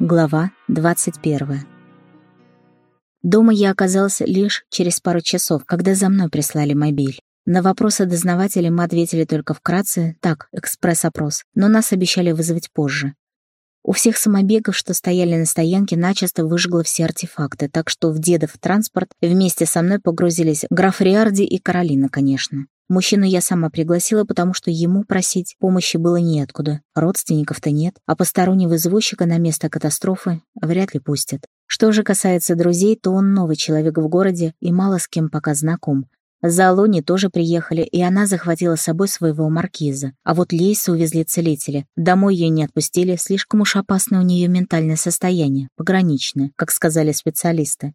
Глава 21. Дома я оказался лишь через пару часов, когда за мной прислали мобиль. На вопросы дознавателя мы ответили только вкратце, так, экспресс-опрос, но нас обещали вызвать позже. У всех самобегов, что стояли на стоянке, начисто выжгло все артефакты, так что в дедов транспорт вместе со мной погрузились граф Риарди и Каролина, конечно. Мужчину я сама пригласила, потому что ему просить помощи было неоткуда. Родственников-то нет, а постороннего извозчика на место катастрофы вряд ли пустят. Что же касается друзей, то он новый человек в городе и мало с кем пока знаком. За Алони тоже приехали, и она захватила с собой своего маркиза. А вот Лейса увезли целители. Домой ее не отпустили, слишком уж опасное у нее ментальное состояние, пограничное, как сказали специалисты.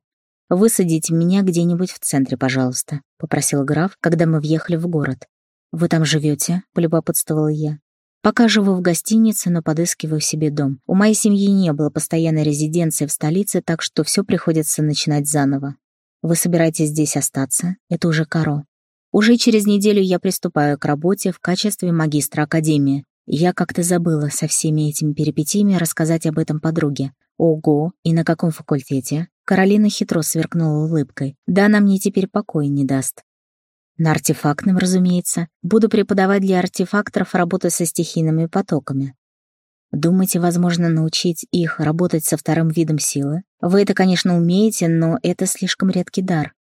«Высадите меня где-нибудь в центре, пожалуйста», — попросил граф, когда мы въехали в город. «Вы там живете?» — полюбопытствовала я. «Пока живу в гостинице, но подыскиваю себе дом. У моей семьи не было постоянной резиденции в столице, так что все приходится начинать заново. Вы собираетесь здесь остаться? Это уже Каро. Уже через неделю я приступаю к работе в качестве магистра академии. Я как-то забыла со всеми этими перипетиями рассказать об этом подруге. Ого, и на каком факультете? Каролина хитро сверкнула улыбкой. Да она мне теперь покоя не даст. На артефактном, разумеется. Буду преподавать для артефакторов работу со стихийными потоками. Думаете, возможно научить их работать со вторым видом силы? Вы это, конечно, умеете, но это слишком редкий дар.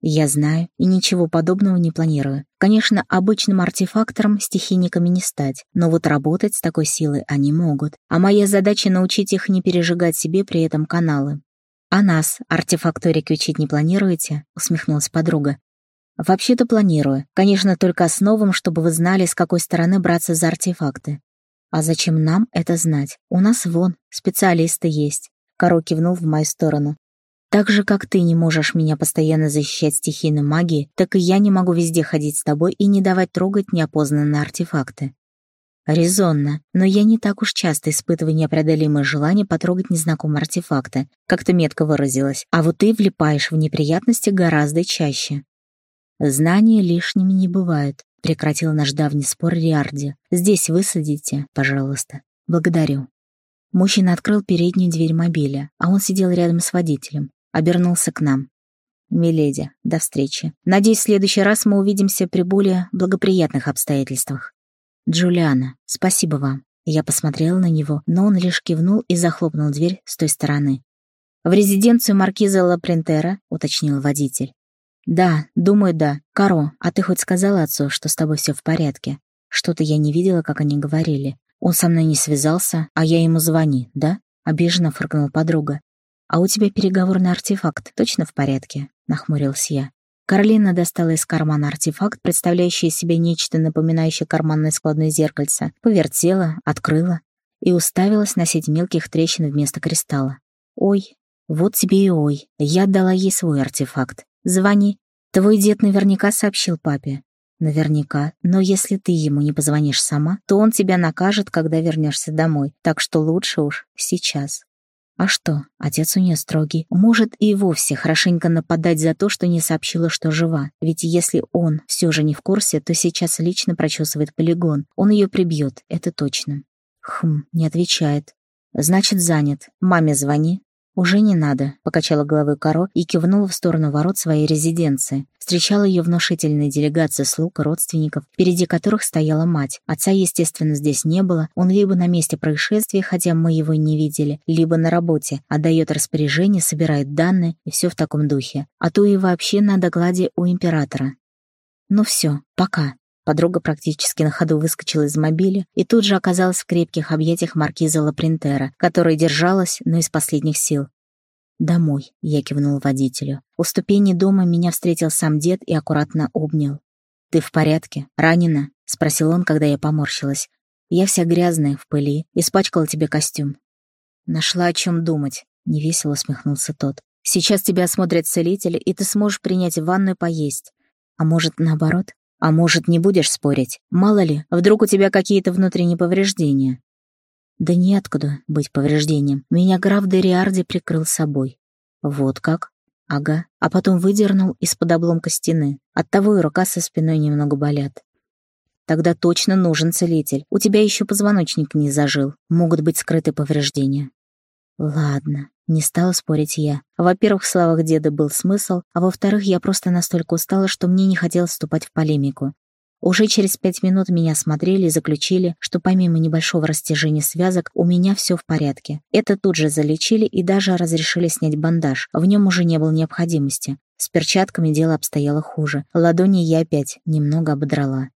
Я знаю и ничего подобного не планирую. Конечно, обычным артефактором стихийниками не стать, но вот работать с такой силой они могут. А моя задача научить их не пережигать себе при этом каналы. «А нас артефакторик учить не планируете?» — усмехнулась подруга. «Вообще-то планирую. Конечно, только основам, чтобы вы знали, с какой стороны браться за артефакты. А зачем нам это знать? У нас вон, специалисты есть». Каро кивнул в мою сторону. «Так же, как ты не можешь меня постоянно защищать стихийной магией, так и я не могу везде ходить с тобой и не давать трогать неопознанные артефакты. Резонно, но я не так уж часто испытываю непреодолимое желание потрогать незнакомые артефакты, как-то метко выразилась, а вот ты влипаешь в неприятности гораздо чаще. Знания лишними не бывают, прекратил наш давний спор Риарди. Здесь высадите, пожалуйста. Благодарю. Мужчина открыл переднюю дверь мобиля, а он сидел рядом с водителем, обернулся к нам. «Миледи, до встречи. Надеюсь, в следующий раз мы увидимся при более благоприятных обстоятельствах». «Джулиана, спасибо вам». Я посмотрела на него, но он лишь кивнул и захлопнул дверь с той стороны. «В резиденцию маркиза Ла Принтера?» — уточнил водитель. «Да, думаю, да. Каро, а ты хоть сказала отцу, что с тобой все в порядке? Что-то я не видела, как они говорили. Он со мной не связался, а я ему звони, да?» — обиженно фыркнула подруга. «А у тебя переговорный артефакт точно в порядке?» — нахмурилась я. Каролина достала из кармана артефакт, представляющий из себя нечто напоминающее карманное складное зеркальце, повертела, открыла и уставилась на сеть мелких трещин вместо кристалла. «Ой, вот тебе и ой, я отдала ей свой артефакт. Звони. Твой дед наверняка сообщил папе. Наверняка, но если ты ему не позвонишь сама, то он тебя накажет, когда вернешься домой, так что лучше уж сейчас. А что, отец у нее строгий. Может и вовсе хорошенько нападать за то, что не сообщила, что жива. Ведь если он все же не в курсе, то сейчас лично прочесывает полигон. Он ее прибьет, это точно. Хм, не отвечает. Значит, занят. Маме звони. «Уже не надо», — покачала головой Каро и кивнула в сторону ворот своей резиденции. Встречала ее внушительная делегация слуг и родственников, впереди которых стояла мать. Отца, естественно, здесь не было. Он либо на месте происшествия, хотя мы его не видели, либо на работе, отдает распоряжение, собирает данные и все в таком духе. А то и вообще на докладе у императора. Ну все, пока. Подруга практически на ходу выскочила из мобиля и тут же оказалась в крепких объятиях маркиза Лапринтера, которая держалась, но из последних сил. «Домой», — я кивнул водителю. У ступени дома меня встретил сам дед и аккуратно обнял. «Ты в порядке? Ранена?» — спросил он, когда я поморщилась. «Я вся грязная, в пыли, испачкала тебе костюм». «Нашла о чем думать», — невесело усмехнулся тот. «Сейчас тебя осмотрят целители, и ты сможешь принять ванну и поесть. А может, наоборот? А может, не будешь спорить? Мало ли, вдруг у тебя какие-то внутренние повреждения. Да неоткуда быть повреждением. Меня граф Дериарди прикрыл собой. Вот как? Ага. А потом выдернул из-под обломка стены. Оттого и рука со спиной немного болят. Тогда точно нужен целитель. У тебя еще позвоночник не зажил. Могут быть скрыты повреждения. Ладно, не стала спорить я. Во-первых, в словах деда был смысл, а во-вторых, я просто настолько устала, что мне не хотелось вступать в полемику. Уже через пять минут меня смотрели и заключили, что помимо небольшого растяжения связок у меня все в порядке. Это тут же залечили и даже разрешили снять бандаж. В нем уже не было необходимости. С перчатками дело обстояло хуже. Ладони я опять немного ободрала.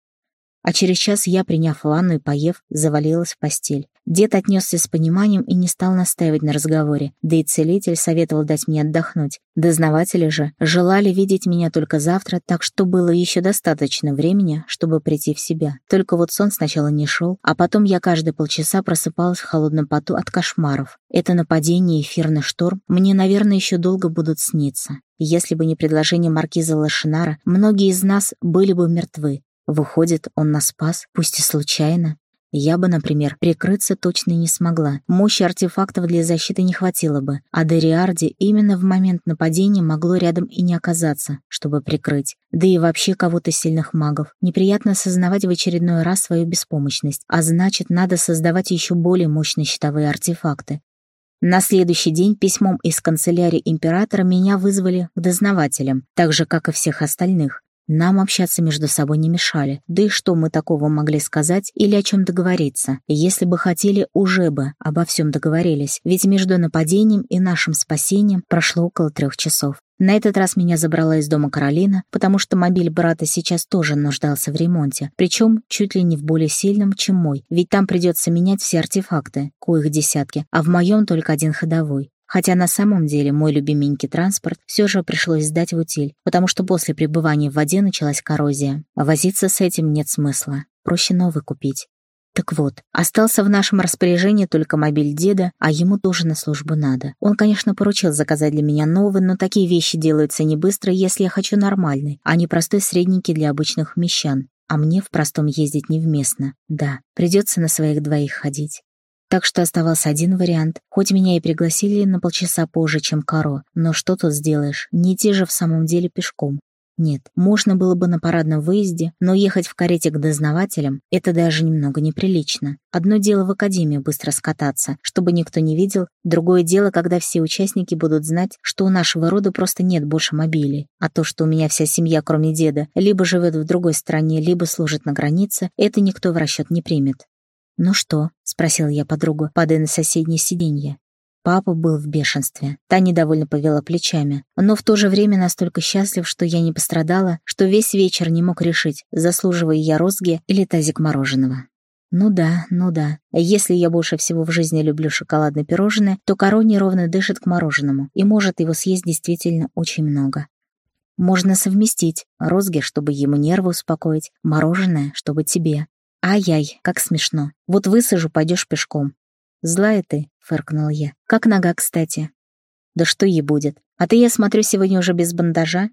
А через час я, приняв ванну и поев, завалилась в постель. Дед отнесся с пониманием и не стал настаивать на разговоре, да и целитель советовал дать мне отдохнуть. Дознаватели же желали видеть меня только завтра, так что было еще достаточно времени, чтобы прийти в себя. Только вот сон сначала не шел, а потом я каждые полчаса просыпалась в холодном поту от кошмаров. Это нападение эфирный шторм мне, наверное, еще долго будут сниться. Если бы не предложение маркиза Лошинара, многие из нас были бы мертвы, Выходит, он нас спас, пусть и случайно. Я бы, например, прикрыться точно не смогла. Мощи артефактов для защиты не хватило бы, а Дориарди именно в момент нападения могло рядом и не оказаться, чтобы прикрыть. Да и вообще кого-то сильных магов. Неприятно осознавать в очередной раз свою беспомощность, а значит, надо создавать еще более мощные щитовые артефакты. На следующий день письмом из канцелярии императора меня вызвали к дознавателям, так же, как и всех остальных. Нам общаться между собой не мешали. Да и что мы такого могли сказать или о чем договориться? Если бы хотели, уже бы обо всем договорились. Ведь между нападением и нашим спасением прошло около трех часов. На этот раз меня забрала из дома Каролина, потому что мобиль брата сейчас тоже нуждался в ремонте, причем чуть ли не в более сильном, чем мой, ведь там придется менять все артефакты, коих десятки, а в моем только один ходовой. Хотя на самом деле мой любименький транспорт все же пришлось сдать в утиль, потому что после пребывания в воде началась коррозия. А возиться с этим нет смысла. Проще новый купить. Так вот, остался в нашем распоряжении только мобиль деда, а ему тоже на службу надо. Он, конечно, поручил заказать для меня новый, но такие вещи делаются не быстро, если я хочу нормальный, а не простой средненький для обычных мещан. А мне в простом ездить невместно. Да, придется на своих двоих ходить. Так что оставался один вариант. Хоть меня и пригласили на полчаса позже, чем Каро, но что тут сделаешь, не идти же в самом деле пешком. Нет, можно было бы на парадном выезде, но ехать в карете к дознавателям — это даже немного неприлично. Одно дело в академию быстро скататься, чтобы никто не видел, другое дело, когда все участники будут знать, что у нашего рода просто нет больше мобилей. А то, что у меня вся семья, кроме деда, либо живет в другой стране, либо служит на границе, это никто в расчет не примет. «Ну что?» — спросил я подругу, падая на соседнее сиденье. Папа был в бешенстве. Та недовольно повела плечами, но в то же время настолько счастлив, что я не пострадала, что весь вечер не мог решить, заслуживая я розги или тазик мороженого. Ну да, ну да. Если я больше всего в жизни люблю шоколадное пирожное, то Коро неровно дышит к мороженому и может его съесть действительно очень много. Можно совместить розги, чтобы ему нервы успокоить, мороженое, чтобы тебе. «Ай-яй, как смешно. Вот высажу, пойдешь пешком». «Злая ты», — фыркнул я. «Как нога, кстати». «Да что ей будет? А ты, я смотрю, сегодня уже без бандажа?»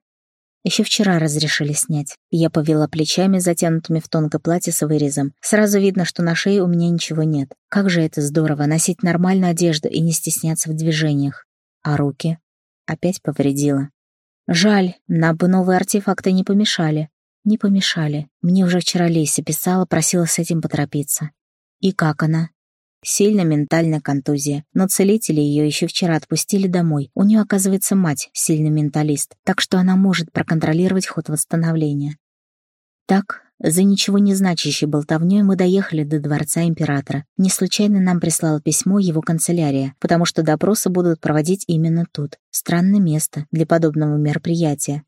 Еще вчера разрешили снять. Я повела плечами, затянутыми в тонкое платье с вырезом. Сразу видно, что на шее у меня ничего нет. Как же это здорово, носить нормальную одежду и не стесняться в движениях. А руки? Опять повредила. Жаль, нам бы новые артефакты не помешали. Не помешали. Мне уже вчера Леся писала, просила с этим поторопиться. И как она? Сильно ментальная контузия, но целители ее еще вчера отпустили домой. У нее, оказывается, мать, сильный менталист, так что она может проконтролировать ход восстановления. Так, за ничего не значащей болтовней мы доехали до дворца императора. Не случайно нам прислало письмо его канцелярия, потому что допросы будут проводить именно тут. Странное место для подобного мероприятия.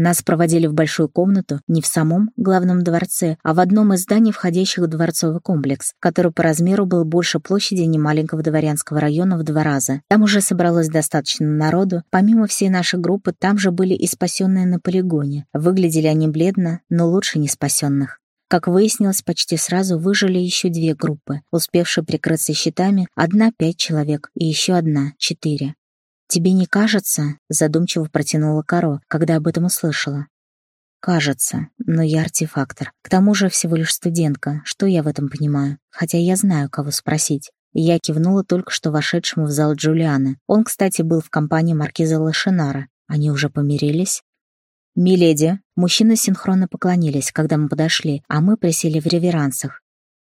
Нас проводили в большую комнату не в самом главном дворце, а в одном из зданий, входящих в дворцовый комплекс, который по размеру был больше площади немаленького дворянского района в два раза. Там уже собралось достаточно народу. Помимо всей нашей группы, там же были и спасенные на полигоне. Выглядели они бледно, но лучше не спасенных. Как выяснилось, почти сразу выжили еще две группы, успевшие прикрыться щитами, одна — пять человек и еще одна — четыре. «Тебе не кажется?» — задумчиво протянула Каро, когда об этом услышала. «Кажется, но я артефактор. К тому же всего лишь студентка. Что я в этом понимаю? Хотя я знаю, кого спросить». Я кивнула только что вошедшему в зал Джулиана. Он, кстати, был в компании маркиза Лошинара. Они уже помирились? «Миледи!» Мужчины синхронно поклонились, когда мы подошли, а мы присели в реверансах.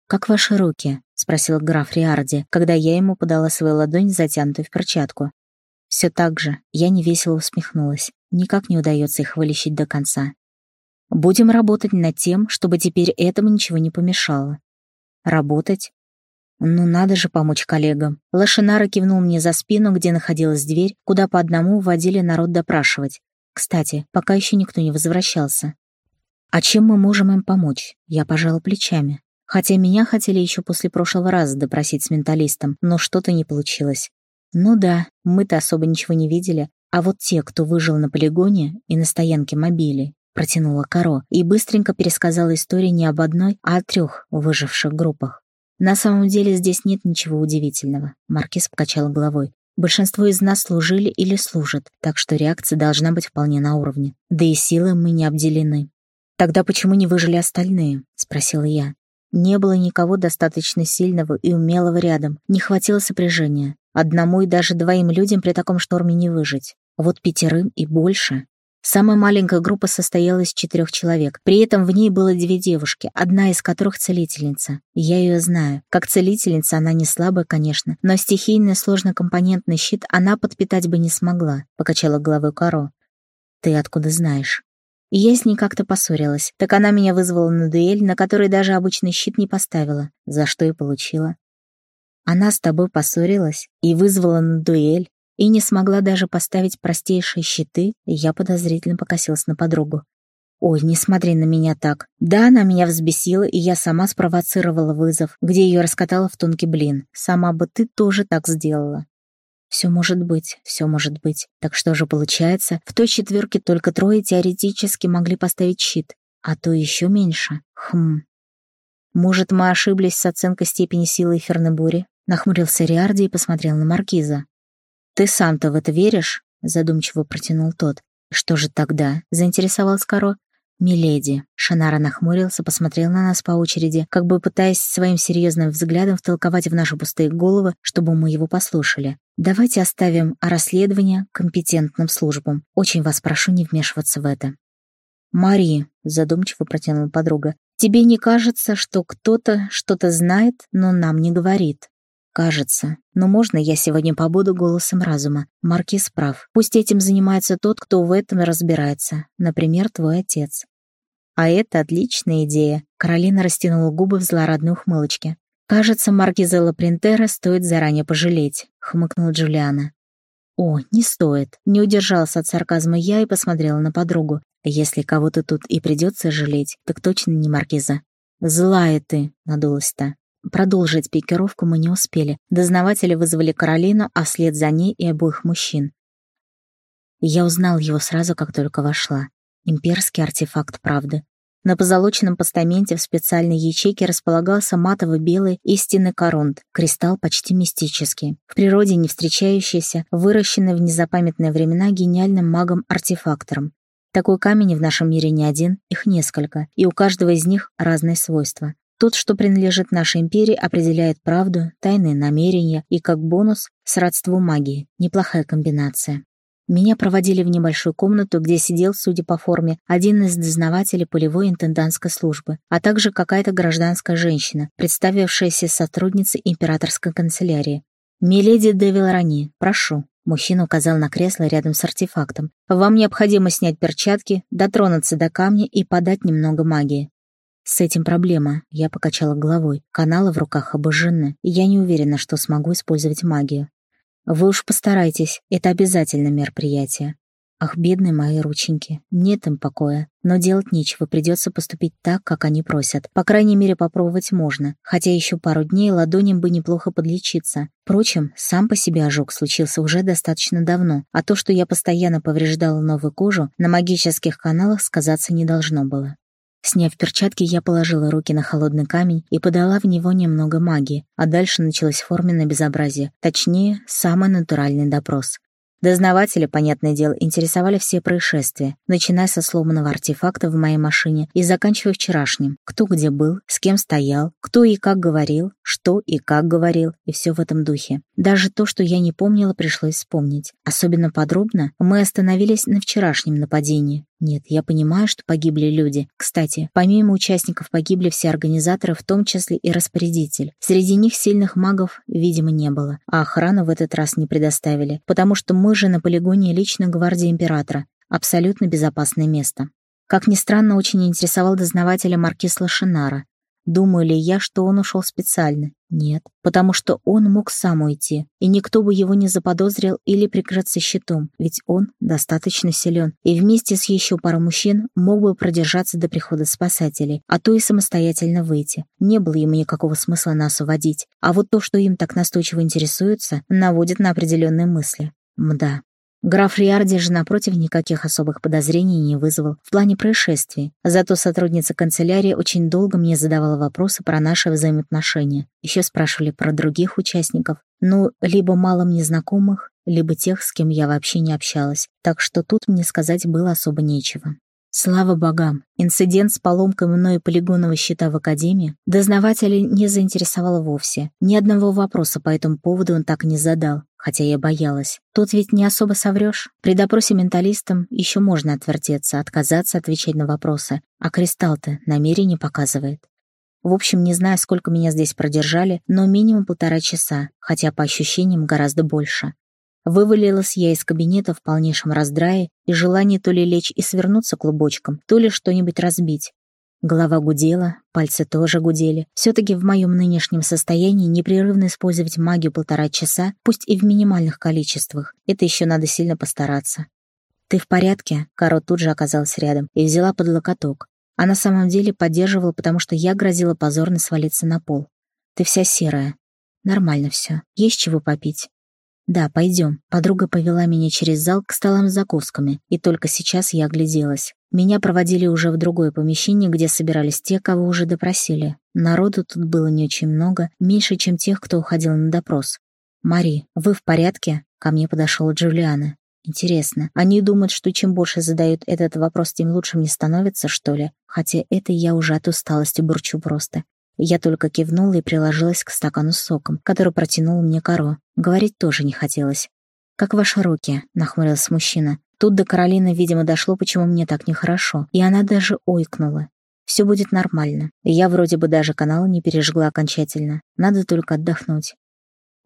«Как ваши руки?» — спросил граф Риарди, когда я ему подала свою ладонь, затянутую в перчатку. Все так же, я невесело усмехнулась. Никак не удается их вылечить до конца. Будем работать над тем, чтобы теперь этому ничего не помешало. Работать? Ну надо же помочь коллегам. Лошинара кивнул мне за спину, где находилась дверь, куда по одному уводили народ допрашивать. Кстати, пока еще никто не возвращался. А чем мы можем им помочь? Я пожала плечами. Хотя меня хотели еще после прошлого раза допросить с менталистом, но что-то не получилось. Ну да, мы-то особо ничего не видели, а вот те, кто выжил на полигоне и на стоянке мобилей, протянула Каро и быстренько пересказала историю не об одной, а о трех выживших группах. На самом деле здесь нет ничего удивительного. Маркиз покачала головой. Большинство из нас служили или служат, так что реакция должна быть вполне на уровне. Да и силы мы не обделены. «Тогда почему не выжили остальные?» — спросила я. Не было никого достаточно сильного и умелого рядом, не хватило сопряжения. Одному и даже двоим людям при таком шторме не выжить. Вот пятерым и больше. Самая маленькая группа состояла из четырех человек. При этом в ней было две девушки, одна из которых целительница. Я ее знаю. Как целительница она не слабая, конечно, но стихийный сложнокомпонентный щит она подпитать бы не смогла, покачала головой Каро. Ты откуда знаешь? Я с ней как-то поссорилась. Так она меня вызвала на дуэль, на которой даже обычный щит не поставила, за что и получила. Она с тобой поссорилась и вызвала на дуэль, и не смогла даже поставить простейшие щиты, я подозрительно покосилась на подругу. «Ой, не смотри на меня так. Да, она меня взбесила, и я сама спровоцировала вызов, где ее раскатала в тонкий блин. Сама бы ты тоже так сделала. Все может быть, все может быть. Так что же получается, в той четверке только трое теоретически могли поставить щит, а то еще меньше. Хм. Может, мы ошиблись с оценкой степени силы Фернебури? Нахмурился Риарди и посмотрел на Маркиза. Ты сам-то в это веришь? Задумчиво протянул тот. Что же тогда? Заинтересовался Каро. «Миледи», — Шанара нахмурился, посмотрел на нас по очереди, как бы пытаясь своим серьезным взглядом втолковать в наши пустые головы, чтобы мы его послушали. «Давайте оставим расследование компетентным службам. Очень вас прошу не вмешиваться в это». «Мари», — задумчиво протянула подруга, «тебе не кажется, что кто-то что-то знает, но нам не говорит?» «Кажется. Но можно я сегодня побуду голосом разума? Маркиз прав. Пусть этим занимается тот, кто в этом разбирается. Например, твой отец». «А это отличная идея», — Каролина растянула губы в злорадной ухмылочке. «Кажется, Маркизелла Принтера стоит заранее пожалеть», — хмыкнула Джулиана. «О, не стоит». Не удержался от сарказма я и посмотрела на подругу. «Если кого-то тут и придется жалеть, так точно не Маркиза». «Злая ты», — надулась-то. Продолжить пикировку мы не успели. Дознаватели вызвали Каролину, а вслед за ней и обоих мужчин. Я узнал его сразу, как только вошла. Имперский артефакт правды. На позолоченном постаменте в специальной ячейке располагался матово-белый истинный коронт, кристалл почти мистический, в природе не встречающийся, выращенный в незапамятные времена гениальным магом-артефактором. Такой камень в нашем мире не один, их несколько, и у каждого из них разные свойства. Тот, что принадлежит нашей империи, определяет правду, тайные намерения и, как бонус, сродство магии. Неплохая комбинация. Меня проводили в небольшую комнату, где сидел, судя по форме, один из дознавателей полевой интендантской службы, а также какая-то гражданская женщина, представившаяся сотрудницей императорской канцелярии. «Миледи де Вилрани, прошу». Мужчина указал на кресло рядом с артефактом. «Вам необходимо снять перчатки, дотронуться до камня и подать немного магии. С этим проблема. Я покачала головой. Каналы в руках обожжены, и я не уверена, что смогу использовать магию. Вы уж постарайтесь, это обязательно мероприятие. Ах, бедные мои рученьки, нет им покоя. Но делать нечего, придется поступить так, как они просят. По крайней мере, попробовать можно. Хотя еще пару дней ладоням бы неплохо подлечиться. Впрочем, сам по себе ожог случился уже достаточно давно, а то, что я постоянно повреждала новую кожу, на магических каналах сказаться не должно было. Сняв перчатки, я положила руки на холодный камень и подала в него немного магии, а дальше началось форменное безобразие, точнее, самый натуральный допрос. Дознаватели, понятное дело, интересовали все происшествия, начиная со сломанного артефакта в моей машине и заканчивая вчерашним. Кто где был, с кем стоял, кто и как говорил, что и как говорил, и все в этом духе. Даже то, что я не помнила, пришлось вспомнить. Особенно подробно мы остановились на вчерашнем нападении. Нет, я понимаю, что погибли люди. Кстати, помимо участников погибли все организаторы, в том числе и распорядитель. Среди них сильных магов, видимо, не было. А охрану в этот раз не предоставили, потому что мы же на полигоне лично гвардии императора. Абсолютно безопасное место. Как ни странно, очень интересовал дознавателя Маркис Лошинара. Думаю ли я, что он ушел специально? Нет, потому что он мог сам уйти, и никто бы его не заподозрил или прикрыться щитом, ведь он достаточно силен, и вместе с еще парой мужчин мог бы продержаться до прихода спасателей, а то и самостоятельно выйти. Не было ему никакого смысла нас уводить, а вот то, что им так настойчиво интересуются, наводит на определенные мысли. Мда. Граф Риарди же, напротив, никаких особых подозрений не вызвал в плане происшествий. Зато сотрудница канцелярии очень долго мне задавала вопросы про наши взаимоотношения. Еще спрашивали про других участников. Ну, либо мало мне знакомых, либо тех, с кем я вообще не общалась. Так что тут мне сказать было особо нечего. Слава богам, инцидент с поломкой мною полигонного щита в Академии дознавателя не заинтересовал вовсе. Ни одного вопроса по этому поводу он так и не задал, хотя я боялась. Тут ведь не особо соврешь. При допросе менталистам еще можно отвертеться, отказаться отвечать на вопросы, а кристалл-то намерение показывает. В общем, не знаю, сколько меня здесь продержали, но минимум полтора часа, хотя по ощущениям гораздо больше. Вывалилась я из кабинета в полнейшем раздрае и желании то ли лечь и свернуться клубочком, то ли что-нибудь разбить. Голова гудела, пальцы тоже гудели. Все-таки в моем нынешнем состоянии непрерывно использовать магию полтора часа, пусть и в минимальных количествах, это еще надо сильно постараться. «Ты в порядке?» Каро тут же оказалась рядом и взяла под локоток. А на самом деле поддерживала, потому что я грозила позорно свалиться на пол. «Ты вся серая». «Нормально все. Есть чего попить?» «Да, пойдем». Подруга повела меня через зал к столам с закусками, и только сейчас я огляделась. Меня проводили уже в другое помещение, где собирались те, кого уже допросили. Народу тут было не очень много, меньше, чем тех, кто уходил на допрос. «Мари, вы в порядке?» Ко мне подошел Джулиана. «Интересно, они думают, что чем больше задают этот вопрос, тем лучше мне становится, что ли? Хотя это я уже от усталости бурчу просто. Я только кивнула и приложилась к стакану с соком, который протянул мне коро. Говорить тоже не хотелось. «Как ваши руки?» — нахмурился мужчина. Тут до Каролины, видимо, дошло, почему мне так нехорошо, и она даже ойкнула. Все будет нормально. Я вроде бы даже канал не пережгла окончательно. Надо только отдохнуть.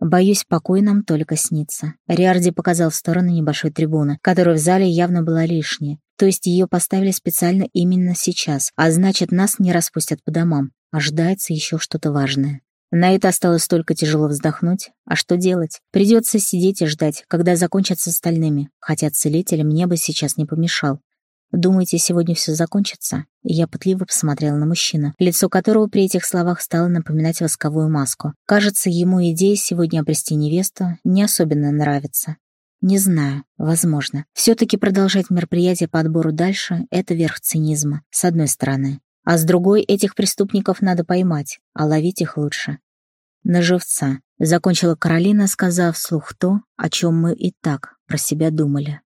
Боюсь, покой нам только снится. Риарди показал в сторону небольшой трибуны, которая в зале явно была лишняя. То есть ее поставили специально именно сейчас, а значит, нас не распустят по домам. Ожидается еще что-то важное. На это осталось только тяжело вздохнуть. А что делать? Придется сидеть и ждать, когда закончатся остальными, хотя целитель мне бы сейчас не помешал. «Думаете, сегодня все закончится?» Я пытливо посмотрела на мужчину, лицо которого при этих словах стало напоминать восковую маску. Кажется, ему идея сегодня обрести невесту не особенно нравится. Не знаю, возможно. Все-таки продолжать мероприятие по отбору дальше — это верх цинизма, с одной стороны. А с другой этих преступников надо поймать, а ловить их лучше. На живца. Закончила Каролина, сказав вслух то, о чем мы и так про себя думали.